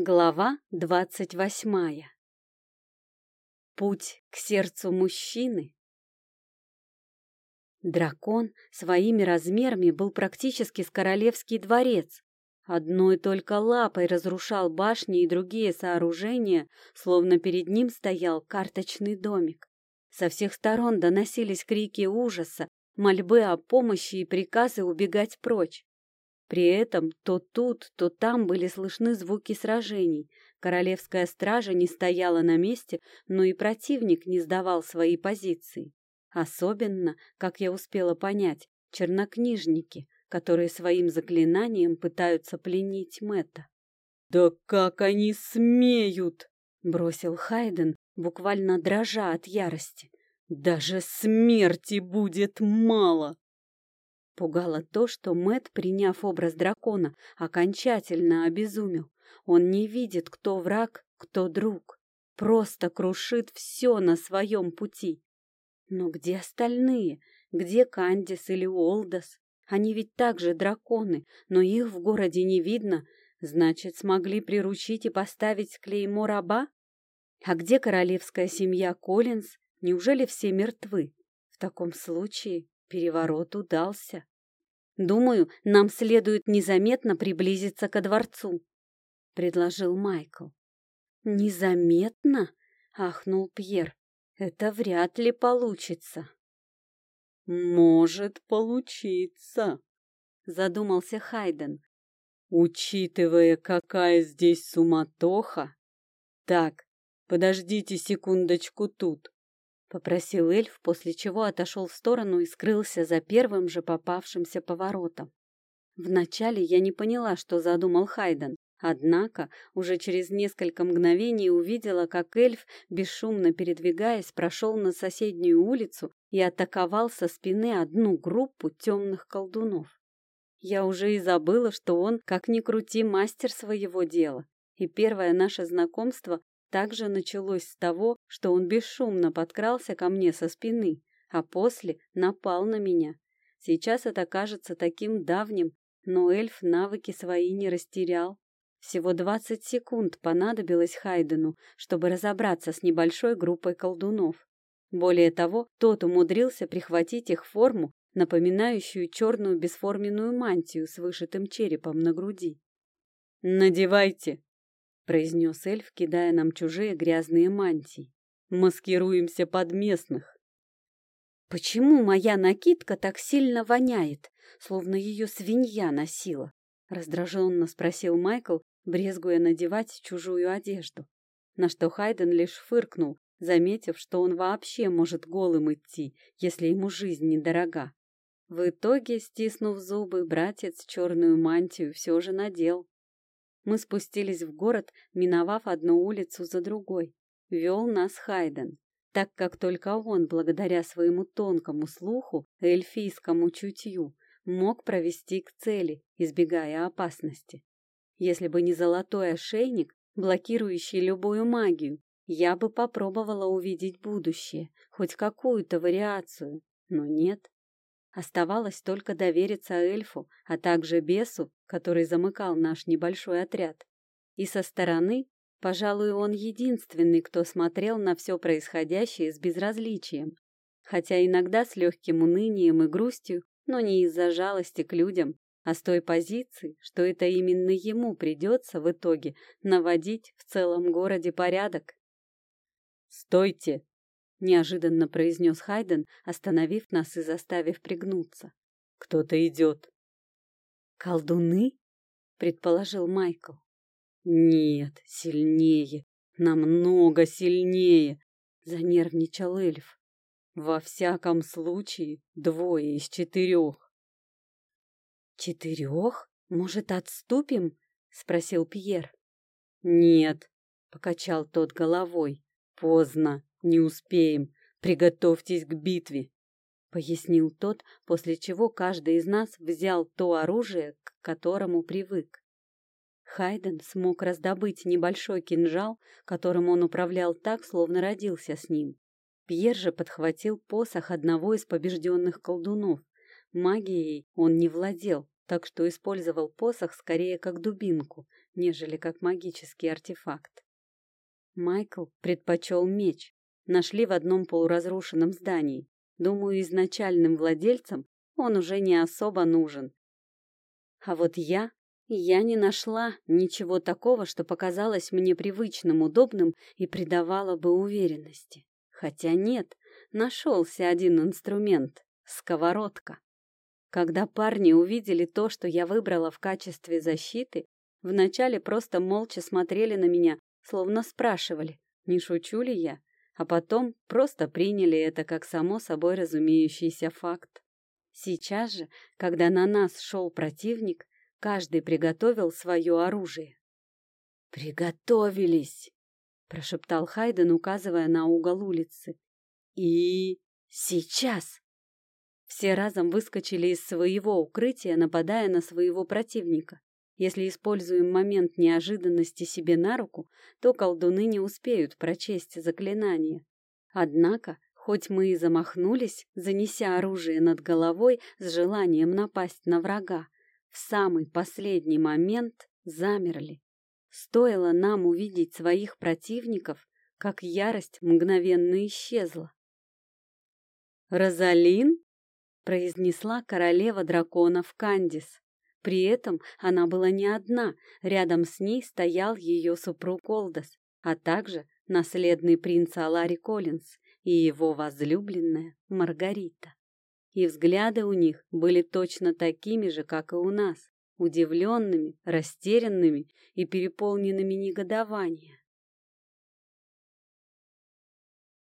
Глава двадцать восьмая Путь к сердцу мужчины Дракон своими размерами был практически с королевский дворец. Одной только лапой разрушал башни и другие сооружения, словно перед ним стоял карточный домик. Со всех сторон доносились крики ужаса, мольбы о помощи и приказы убегать прочь. При этом то тут, то там были слышны звуки сражений. Королевская стража не стояла на месте, но и противник не сдавал свои позиции. Особенно, как я успела понять, чернокнижники, которые своим заклинанием пытаются пленить Мэтта. «Да как они смеют!» — бросил Хайден, буквально дрожа от ярости. «Даже смерти будет мало!» Пугало то, что Мэт, приняв образ дракона, окончательно обезумел. Он не видит, кто враг, кто друг. Просто крушит все на своем пути. Но где остальные? Где Кандис или Олдос? Они ведь также драконы, но их в городе не видно. Значит, смогли приручить и поставить клеймо раба? А где королевская семья Коллинз? Неужели все мертвы? В таком случае Переворот удался. Думаю, нам следует незаметно приблизиться ко дворцу, предложил Майкл. Незаметно? ахнул Пьер. Это вряд ли получится. Может получиться, задумался Хайден. Учитывая, какая здесь суматоха. Так, подождите секундочку тут. — попросил эльф, после чего отошел в сторону и скрылся за первым же попавшимся поворотом. Вначале я не поняла, что задумал Хайден, однако уже через несколько мгновений увидела, как эльф, бесшумно передвигаясь, прошел на соседнюю улицу и атаковал со спины одну группу темных колдунов. Я уже и забыла, что он, как ни крути, мастер своего дела, и первое наше знакомство также началось с того, что он бесшумно подкрался ко мне со спины, а после напал на меня. Сейчас это кажется таким давним, но эльф навыки свои не растерял. Всего двадцать секунд понадобилось Хайдену, чтобы разобраться с небольшой группой колдунов. Более того, тот умудрился прихватить их форму, напоминающую черную бесформенную мантию с вышитым черепом на груди. «Надевайте!» Произнес эльф, кидая нам чужие грязные мантии. Маскируемся под местных. Почему моя накидка так сильно воняет, словно ее свинья носила? Раздраженно спросил Майкл, брезгуя надевать чужую одежду. На что Хайден лишь фыркнул, заметив, что он вообще может голым идти, если ему жизнь недорога. В итоге, стиснув зубы, братец черную мантию все же надел. Мы спустились в город, миновав одну улицу за другой. Вел нас Хайден, так как только он, благодаря своему тонкому слуху, эльфийскому чутью, мог провести к цели, избегая опасности. Если бы не золотой ошейник, блокирующий любую магию, я бы попробовала увидеть будущее, хоть какую-то вариацию, но нет. Оставалось только довериться эльфу, а также бесу, который замыкал наш небольшой отряд. И со стороны, пожалуй, он единственный, кто смотрел на все происходящее с безразличием, хотя иногда с легким унынием и грустью, но не из-за жалости к людям, а с той позиции, что это именно ему придется в итоге наводить в целом городе порядок. «Стойте!» — неожиданно произнес Хайден, остановив нас и заставив пригнуться. «Кто-то идет». «Колдуны?» — предположил Майкл. «Нет, сильнее, намного сильнее», — занервничал эльф. «Во всяком случае, двое из четырех». «Четырех? Может, отступим?» — спросил Пьер. «Нет», — покачал тот головой. «Поздно. Не успеем. Приготовьтесь к битве, пояснил тот, после чего каждый из нас взял то оружие, к которому привык. Хайден смог раздобыть небольшой кинжал, которым он управлял так, словно родился с ним. Пьер же подхватил посох одного из побежденных колдунов. Магией он не владел, так что использовал посох скорее как дубинку, нежели как магический артефакт. Майкл предпочел меч. Нашли в одном полуразрушенном здании. Думаю, изначальным владельцам он уже не особо нужен. А вот я я не нашла ничего такого, что показалось мне привычным, удобным и придавало бы уверенности. Хотя нет, нашелся один инструмент — сковородка. Когда парни увидели то, что я выбрала в качестве защиты, вначале просто молча смотрели на меня, словно спрашивали, не шучу ли я, а потом просто приняли это как само собой разумеющийся факт. Сейчас же, когда на нас шел противник, Каждый приготовил свое оружие. «Приготовились!» — прошептал Хайден, указывая на угол улицы. «И... сейчас!» Все разом выскочили из своего укрытия, нападая на своего противника. Если используем момент неожиданности себе на руку, то колдуны не успеют прочесть заклинание. Однако, хоть мы и замахнулись, занеся оружие над головой с желанием напасть на врага, в самый последний момент замерли. Стоило нам увидеть своих противников, как ярость мгновенно исчезла. «Розалин?» — произнесла королева драконов Кандис. При этом она была не одна, рядом с ней стоял ее супруг Олдос, а также наследный принц Алари Коллинз и его возлюбленная Маргарита и взгляды у них были точно такими же, как и у нас, удивленными, растерянными и переполненными негодования.